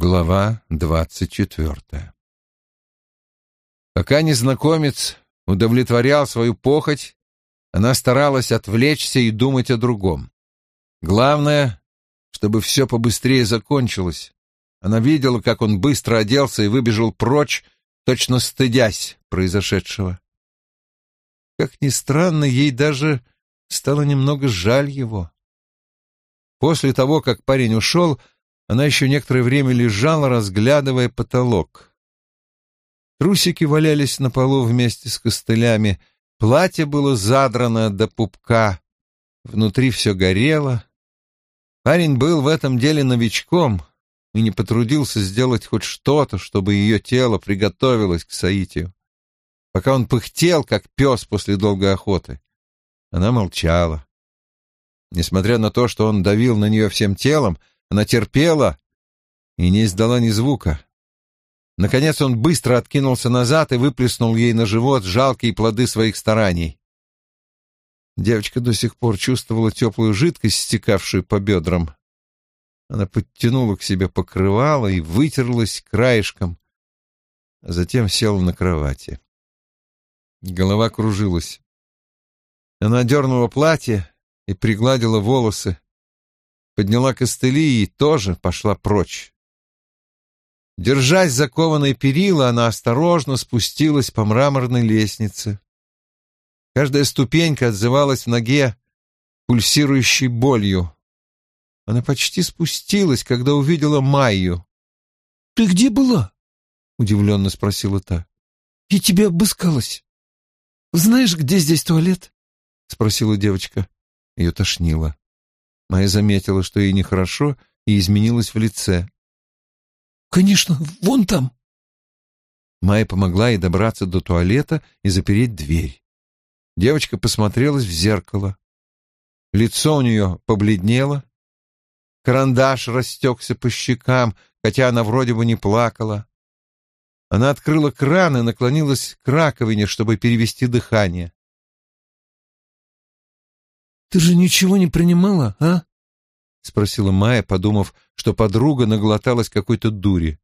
Глава двадцать четвертая Пока незнакомец удовлетворял свою похоть, она старалась отвлечься и думать о другом. Главное, чтобы все побыстрее закончилось. Она видела, как он быстро оделся и выбежал прочь, точно стыдясь произошедшего. Как ни странно, ей даже стало немного жаль его. После того, как парень ушел, она еще некоторое время лежала, разглядывая потолок. Трусики валялись на полу вместе с костылями, платье было задрано до пупка, внутри все горело. Парень был в этом деле новичком и не потрудился сделать хоть что-то, чтобы ее тело приготовилось к соитию. Пока он пыхтел, как пес после долгой охоты, она молчала. Несмотря на то, что он давил на нее всем телом, она терпела и не издала ни звука. Наконец он быстро откинулся назад и выплеснул ей на живот жалкие плоды своих стараний. Девочка до сих пор чувствовала теплую жидкость, стекавшую по бедрам. Она подтянула к себе покрывало и вытерлась краешком, а затем села на кровати. Голова кружилась. Она дернула платье и пригладила волосы, подняла костыли и тоже пошла прочь. Держась за кованой перила, она осторожно спустилась по мраморной лестнице. Каждая ступенька отзывалась в ноге пульсирующей болью. Она почти спустилась, когда увидела Майю. — Ты где была? — удивленно спросила та. — Я тебя обыскалась. Знаешь, где здесь туалет? — спросила девочка. Ее тошнило. Майя заметила, что ей нехорошо, и изменилась в лице. «Конечно, вон там!» Майя помогла ей добраться до туалета и запереть дверь. Девочка посмотрелась в зеркало. Лицо у нее побледнело. Карандаш растекся по щекам, хотя она вроде бы не плакала. Она открыла кран и наклонилась к раковине, чтобы перевести дыхание. «Ты же ничего не принимала, а?» — спросила Майя, подумав, что подруга наглоталась какой-то дури.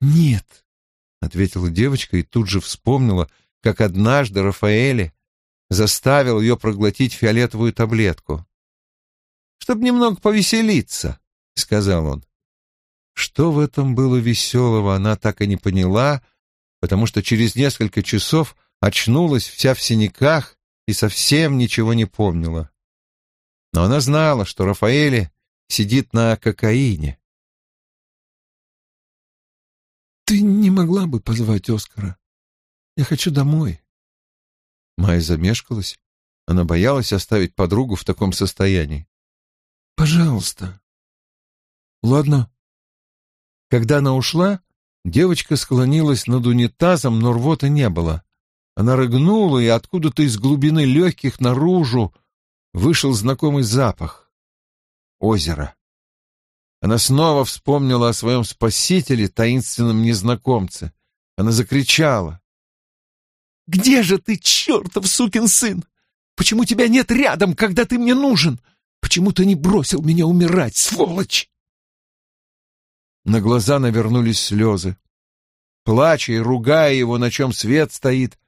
«Нет», — ответила девочка и тут же вспомнила, как однажды Рафаэле заставил ее проглотить фиолетовую таблетку. «Чтоб немного повеселиться», — сказал он. Что в этом было веселого, она так и не поняла, потому что через несколько часов очнулась вся в синяках и совсем ничего не помнила. Но она знала, что Рафаэле сидит на кокаине. «Ты не могла бы позвать Оскара? Я хочу домой». Майя замешкалась. Она боялась оставить подругу в таком состоянии. «Пожалуйста». «Ладно». Когда она ушла, девочка склонилась над унитазом, но рвоты не было. Она рыгнула, и откуда-то из глубины легких наружу вышел знакомый запах. Озеро. Она снова вспомнила о своем спасителе, таинственном незнакомце. Она закричала. «Где же ты, чертов сукин сын? Почему тебя нет рядом, когда ты мне нужен? Почему ты не бросил меня умирать, сволочь?» На глаза навернулись слезы. Плача и ругая его, на чем свет стоит,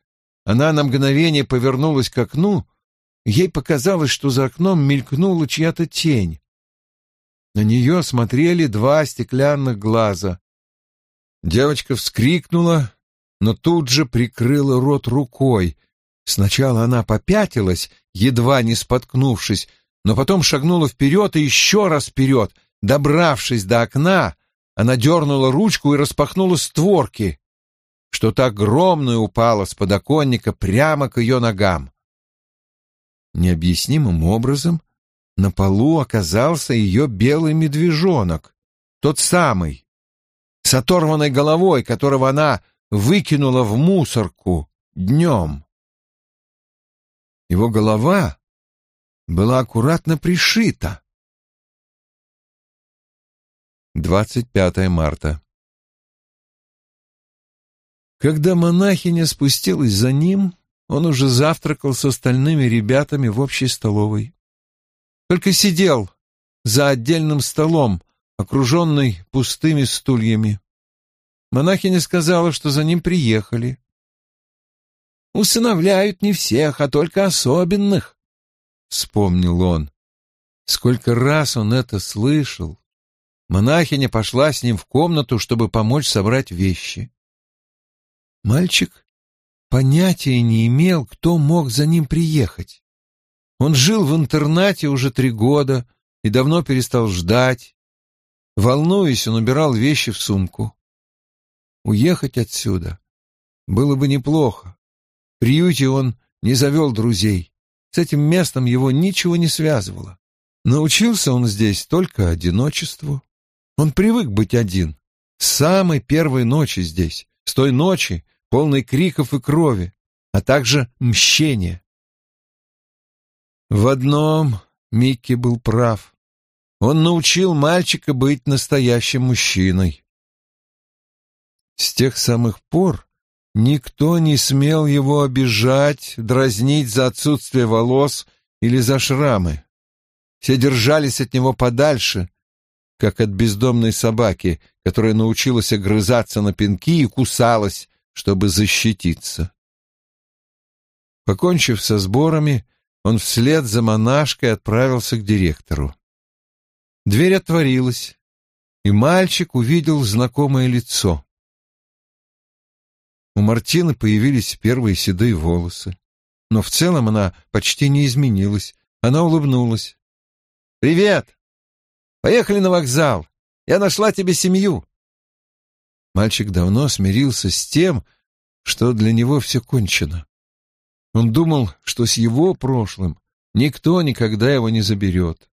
она на мгновение повернулась к окну, ей показалось, что за окном мелькнула чья-то тень. На нее смотрели два стеклянных глаза. Девочка вскрикнула, но тут же прикрыла рот рукой. Сначала она попятилась, едва не споткнувшись, но потом шагнула вперед и еще раз вперед. Добравшись до окна, она дернула ручку и распахнула створки что-то огромное упало с подоконника прямо к ее ногам. Необъяснимым образом на полу оказался ее белый медвежонок, тот самый, с оторванной головой, которого она выкинула в мусорку днем. Его голова была аккуратно пришита. 25 марта. Когда монахиня спустилась за ним, он уже завтракал с остальными ребятами в общей столовой. Только сидел за отдельным столом, окруженный пустыми стульями. Монахиня сказала, что за ним приехали. «Усыновляют не всех, а только особенных», — вспомнил он. Сколько раз он это слышал. Монахиня пошла с ним в комнату, чтобы помочь собрать вещи. Мальчик понятия не имел, кто мог за ним приехать. Он жил в интернате уже три года и давно перестал ждать. Волнуясь, он убирал вещи в сумку. Уехать отсюда было бы неплохо. В приюте он не завел друзей. С этим местом его ничего не связывало. Научился он здесь только одиночеству. Он привык быть один. С самой первой ночи здесь, с той ночи, полной криков и крови, а также мщения. В одном Микки был прав. Он научил мальчика быть настоящим мужчиной. С тех самых пор никто не смел его обижать, дразнить за отсутствие волос или за шрамы. Все держались от него подальше, как от бездомной собаки, которая научилась огрызаться на пинки и кусалась, чтобы защититься. Покончив со сборами, он вслед за монашкой отправился к директору. Дверь отворилась, и мальчик увидел знакомое лицо. У Мартины появились первые седые волосы, но в целом она почти не изменилась. Она улыбнулась. «Привет! Поехали на вокзал. Я нашла тебе семью». Мальчик давно смирился с тем, что для него все кончено. Он думал, что с его прошлым никто никогда его не заберет.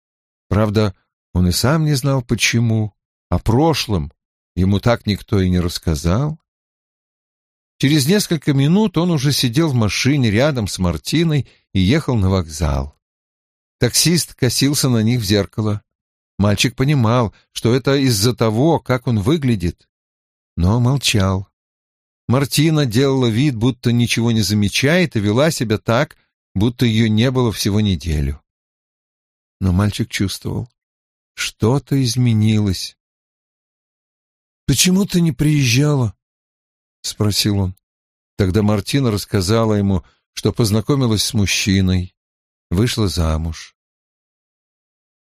Правда, он и сам не знал, почему. О прошлом ему так никто и не рассказал. Через несколько минут он уже сидел в машине рядом с Мартиной и ехал на вокзал. Таксист косился на них в зеркало. Мальчик понимал, что это из-за того, как он выглядит, но молчал. Мартина делала вид, будто ничего не замечает, и вела себя так, будто ее не было всего неделю. Но мальчик чувствовал, что-то изменилось. «Почему ты не приезжала?» — спросил он. Тогда Мартина рассказала ему, что познакомилась с мужчиной, вышла замуж.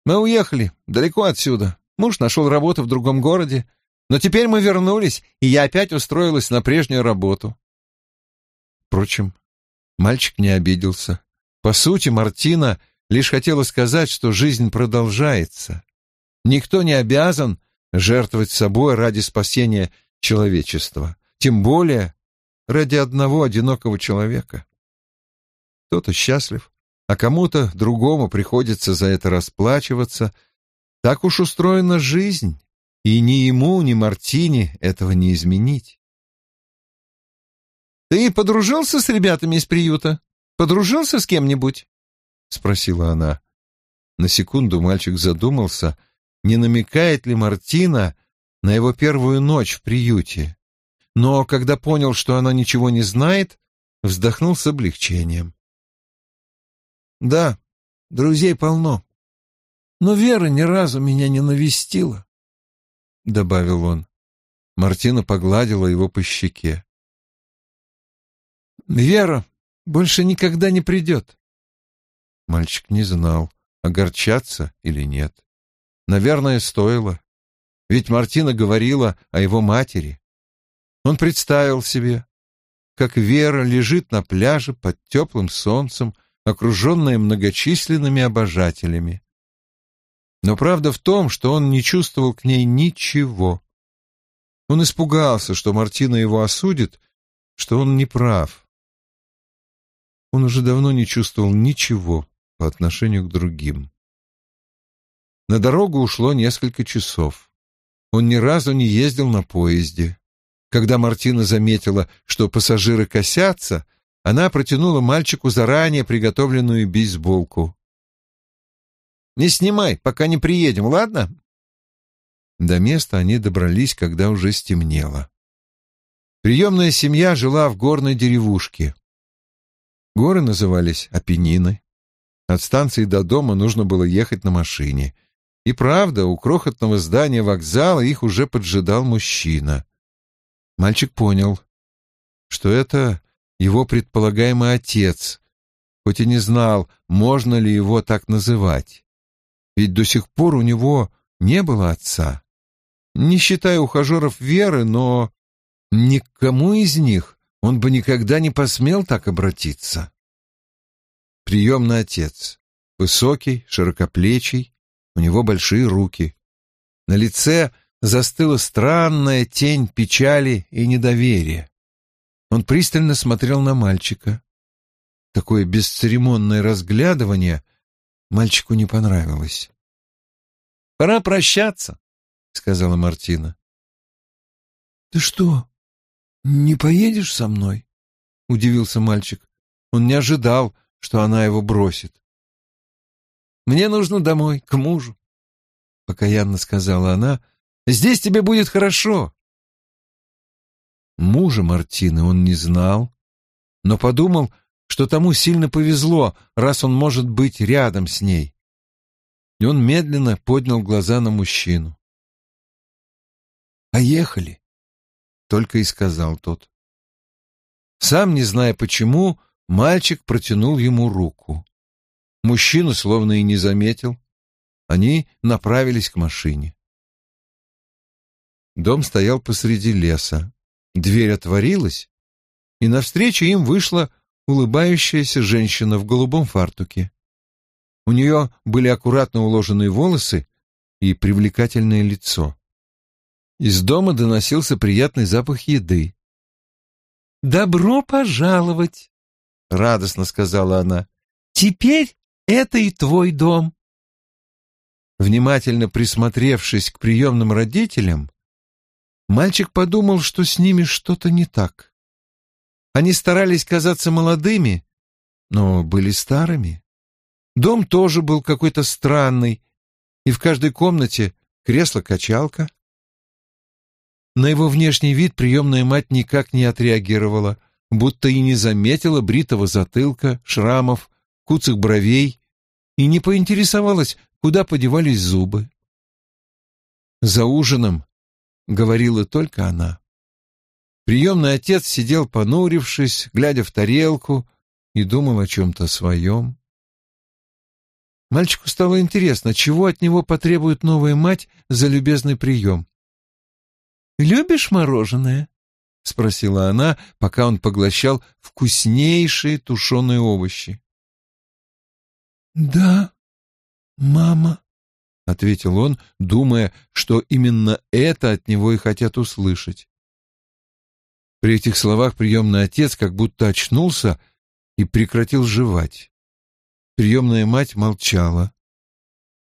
«Мы уехали, далеко отсюда. Муж нашел работу в другом городе, но теперь мы вернулись, и я опять устроилась на прежнюю работу. Впрочем, мальчик не обиделся. По сути, Мартина лишь хотела сказать, что жизнь продолжается. Никто не обязан жертвовать собой ради спасения человечества, тем более ради одного одинокого человека. Кто-то счастлив, а кому-то другому приходится за это расплачиваться. Так уж устроена жизнь. И ни ему, ни Мартине этого не изменить. «Ты подружился с ребятами из приюта? Подружился с кем-нибудь?» — спросила она. На секунду мальчик задумался, не намекает ли Мартина на его первую ночь в приюте. Но когда понял, что она ничего не знает, вздохнул с облегчением. «Да, друзей полно, но Вера ни разу меня не навестила. — добавил он. Мартина погладила его по щеке. «Вера больше никогда не придет». Мальчик не знал, огорчаться или нет. Наверное, стоило. Ведь Мартина говорила о его матери. Он представил себе, как Вера лежит на пляже под теплым солнцем, окруженная многочисленными обожателями. Но правда в том, что он не чувствовал к ней ничего. Он испугался, что Мартина его осудит, что он не прав. Он уже давно не чувствовал ничего по отношению к другим. На дорогу ушло несколько часов. Он ни разу не ездил на поезде. Когда Мартина заметила, что пассажиры косятся, она протянула мальчику заранее приготовленную бейсболку. Не снимай, пока не приедем, ладно?» До места они добрались, когда уже стемнело. Приемная семья жила в горной деревушке. Горы назывались Апеннины. От станции до дома нужно было ехать на машине. И правда, у крохотного здания вокзала их уже поджидал мужчина. Мальчик понял, что это его предполагаемый отец, хоть и не знал, можно ли его так называть. Ведь до сих пор у него не было отца. Не считая ухажеров Веры, но никому из них он бы никогда не посмел так обратиться. Приемный отец. Высокий, широкоплечий, у него большие руки. На лице застыла странная тень печали и недоверия. Он пристально смотрел на мальчика. Такое бесцеремонное разглядывание мальчику не понравилось. «Пора прощаться», — сказала Мартина. «Ты что, не поедешь со мной?» — удивился мальчик. Он не ожидал, что она его бросит. «Мне нужно домой, к мужу», — покаянно сказала она. «Здесь тебе будет хорошо». Мужа Мартины он не знал, но подумал, что тому сильно повезло, раз он может быть рядом с ней. И он медленно поднял глаза на мужчину. «Поехали», — только и сказал тот. Сам, не зная почему, мальчик протянул ему руку. Мужчина словно и не заметил. Они направились к машине. Дом стоял посреди леса. Дверь отворилась, и навстречу им вышла улыбающаяся женщина в голубом фартуке. У нее были аккуратно уложенные волосы и привлекательное лицо. Из дома доносился приятный запах еды. «Добро пожаловать!» — радостно сказала она. «Теперь это и твой дом». Внимательно присмотревшись к приемным родителям, мальчик подумал, что с ними что-то не так. Они старались казаться молодыми, но были старыми. Дом тоже был какой-то странный, и в каждой комнате кресло-качалка. На его внешний вид приемная мать никак не отреагировала, будто и не заметила бритого затылка, шрамов, куцых бровей и не поинтересовалась, куда подевались зубы. За ужином говорила только она. Приемный отец сидел понурившись, глядя в тарелку, и думал о чем-то своем. Мальчику стало интересно, чего от него потребует новая мать за любезный прием. «Любишь мороженое?» — спросила она, пока он поглощал вкуснейшие тушеные овощи. «Да, мама», — ответил он, думая, что именно это от него и хотят услышать. При этих словах приемный отец как будто очнулся и прекратил жевать. Приемная мать молчала.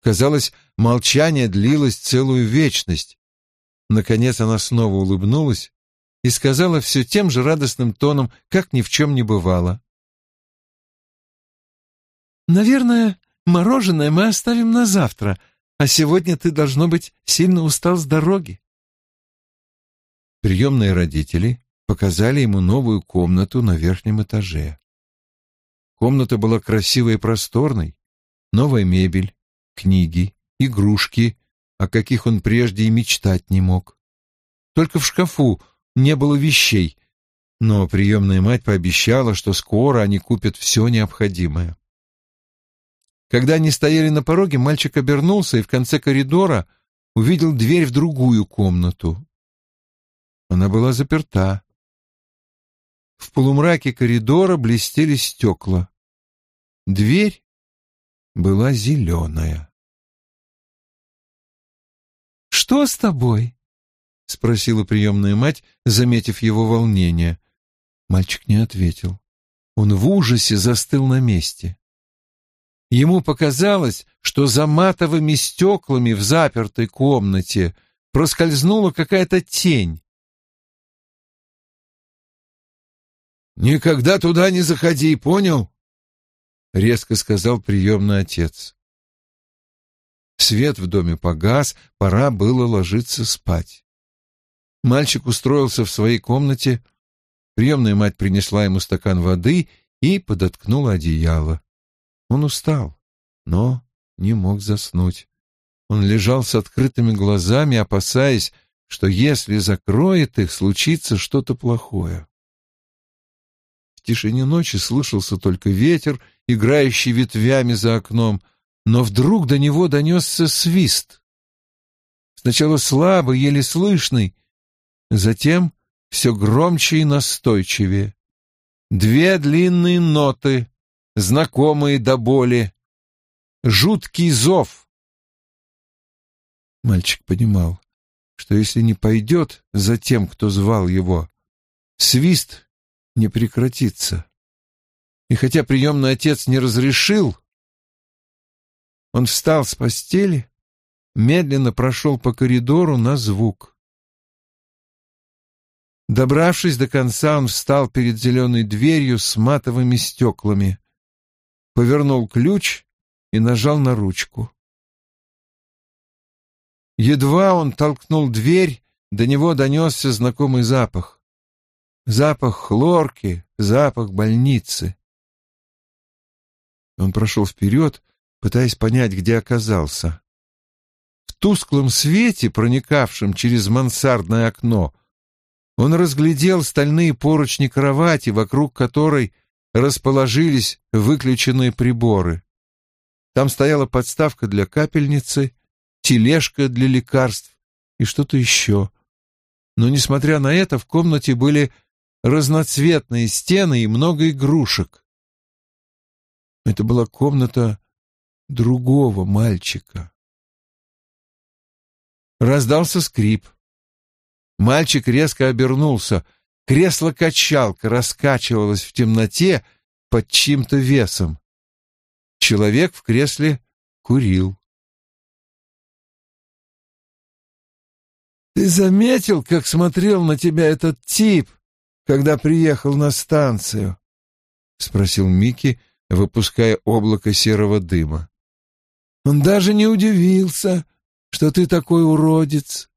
Казалось, молчание длилось целую вечность. Наконец она снова улыбнулась и сказала все тем же радостным тоном, как ни в чем не бывало. «Наверное, мороженое мы оставим на завтра, а сегодня ты, должно быть, сильно устал с дороги». Приемные родители показали ему новую комнату на верхнем этаже. Комната была красивой и просторной, новая мебель, книги, игрушки, о каких он прежде и мечтать не мог. Только в шкафу не было вещей, но приемная мать пообещала, что скоро они купят все необходимое. Когда они стояли на пороге, мальчик обернулся и в конце коридора увидел дверь в другую комнату. Она была заперта. В полумраке коридора блестели стекла. Дверь была зеленая. «Что с тобой?» — спросила приемная мать, заметив его волнение. Мальчик не ответил. Он в ужасе застыл на месте. Ему показалось, что за матовыми стеклами в запертой комнате проскользнула какая-то тень. «Никогда туда не заходи, понял?» — резко сказал приемный отец. Свет в доме погас, пора было ложиться спать. Мальчик устроился в своей комнате, приемная мать принесла ему стакан воды и подоткнула одеяло. Он устал, но не мог заснуть. Он лежал с открытыми глазами, опасаясь, что если закроет их, случится что-то плохое. В тишине ночи слышался только ветер, играющий ветвями за окном, но вдруг до него донесся свист. Сначала слабый, еле слышный, затем все громче и настойчивее. Две длинные ноты, знакомые до боли. Жуткий зов. Мальчик понимал, что если не пойдет за тем, кто звал его, свист не прекратится. И хотя приемный отец не разрешил, он встал с постели, медленно прошел по коридору на звук. Добравшись до конца, он встал перед зеленой дверью с матовыми стеклами, повернул ключ и нажал на ручку. Едва он толкнул дверь, до него донесся знакомый запах. Запах хлорки, запах больницы. Он прошел вперед, пытаясь понять, где оказался. В тусклом свете, проникавшем через мансардное окно, он разглядел стальные поручни кровати, вокруг которой расположились выключенные приборы. Там стояла подставка для капельницы, тележка для лекарств и что-то еще. Но, несмотря на это, в комнате были разноцветные стены и много игрушек. Это была комната другого мальчика. Раздался скрип. Мальчик резко обернулся. Кресло-качалка раскачивалось в темноте под чьим-то весом. Человек в кресле курил. «Ты заметил, как смотрел на тебя этот тип, когда приехал на станцию?» — спросил Микки, выпуская облако серого дыма. «Он даже не удивился, что ты такой уродец».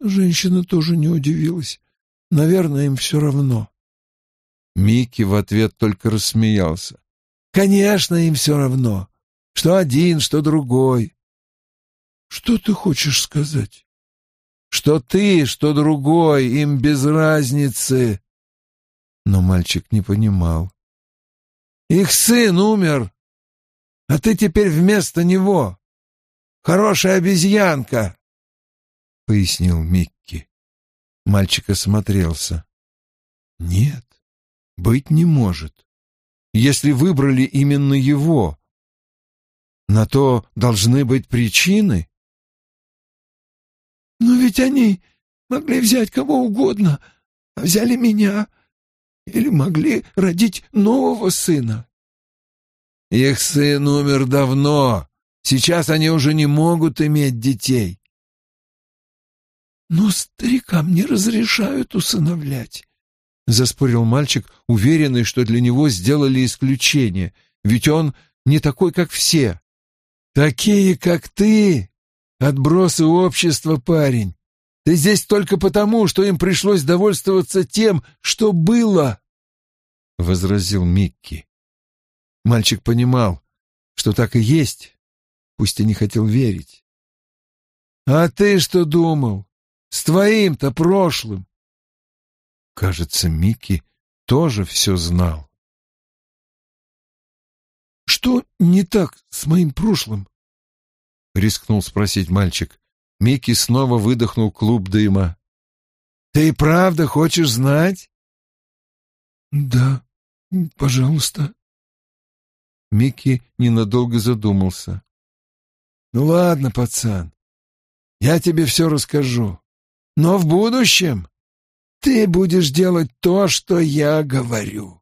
Женщина тоже не удивилась. Наверное, им все равно. Микки в ответ только рассмеялся. «Конечно, им все равно. Что один, что другой. Что ты хочешь сказать? Что ты, что другой, им без разницы. Но мальчик не понимал. Их сын умер, а ты теперь вместо него. Хорошая обезьянка, — пояснил Микки. Мальчик осмотрелся. Нет, быть не может. Если выбрали именно его, на то должны быть причины. Но ведь они могли взять кого угодно, а взяли меня. Или могли родить нового сына. Их сын умер давно. Сейчас они уже не могут иметь детей. Но старикам не разрешают усыновлять, — заспорил мальчик, уверенный, что для него сделали исключение, ведь он не такой, как все. Такие, как ты, Отбросы общества, парень. Ты здесь только потому, что им пришлось довольствоваться тем, что было, — возразил Микки. Мальчик понимал, что так и есть, пусть и не хотел верить. А ты что думал? С твоим-то прошлым? Кажется, Микки тоже все знал. Что не так с моим прошлым? — рискнул спросить мальчик. Микки снова выдохнул клуб дыма. «Ты правда хочешь знать?» «Да, пожалуйста». Микки ненадолго задумался. «Ну ладно, пацан, я тебе все расскажу. Но в будущем ты будешь делать то, что я говорю».